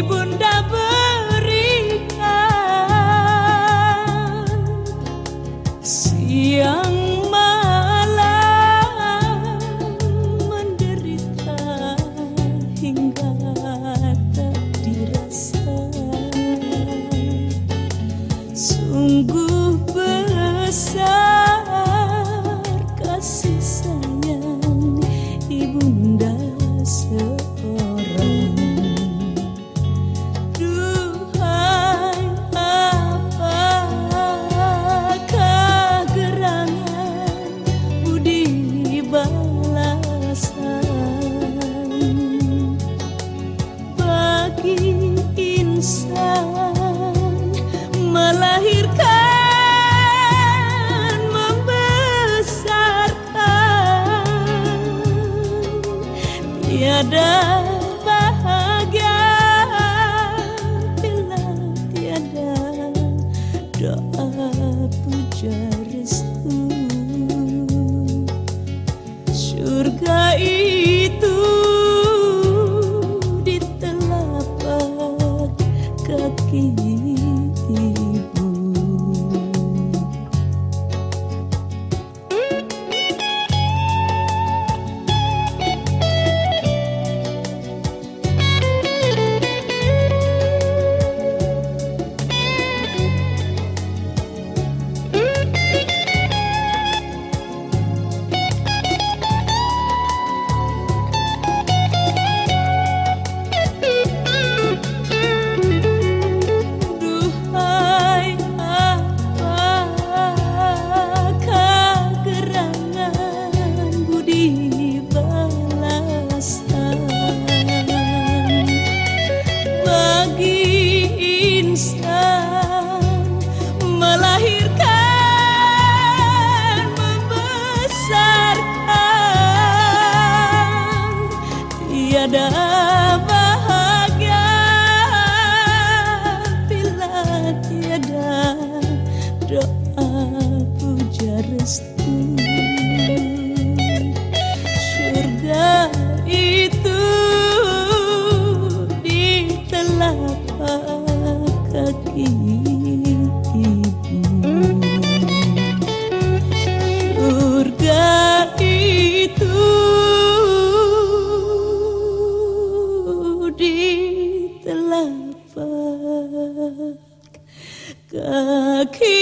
ibunda. Tiada bahagia bila tiada doa puja restu surga itu di telapak kaki Dapat bahagia bila tiada doa puja restu. Surga itu di telapak kaki Kaki.